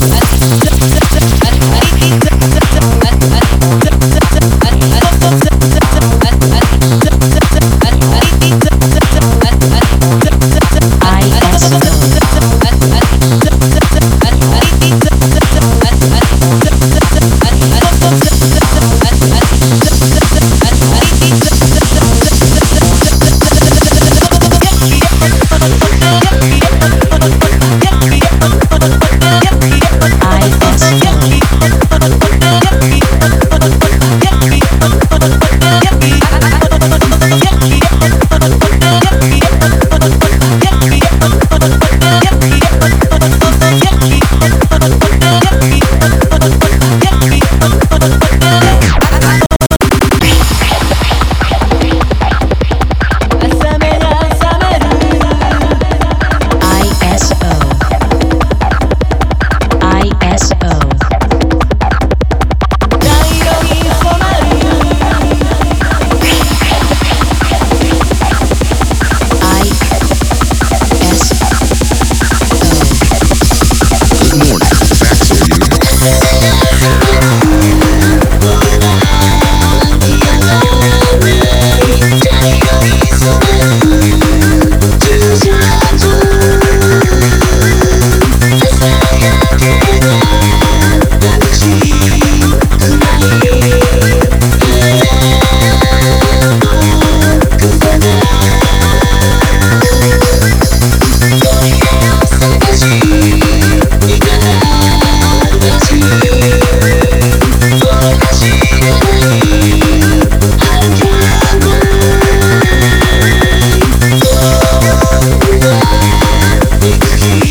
Let's go.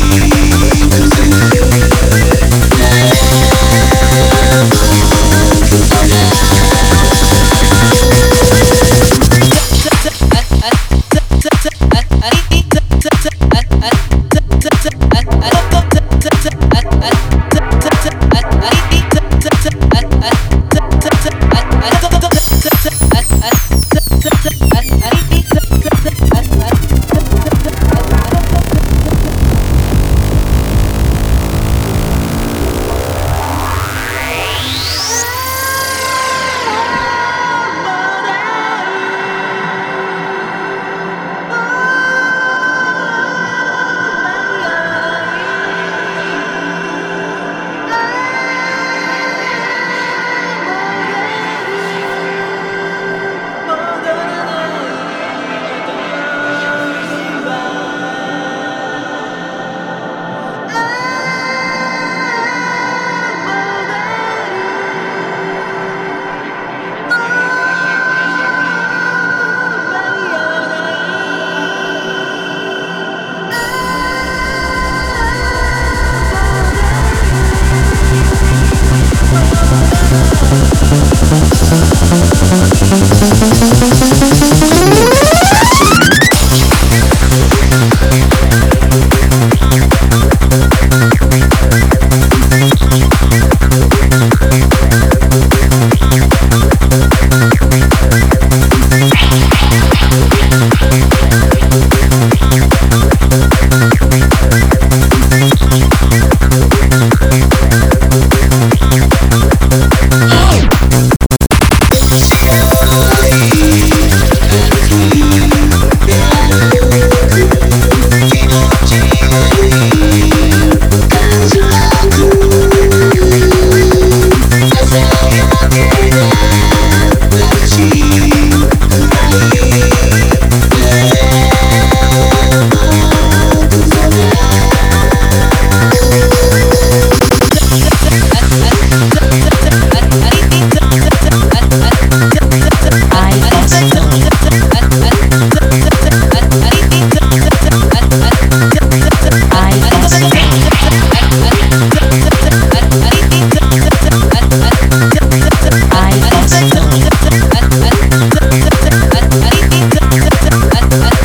Thank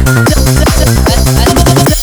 أنا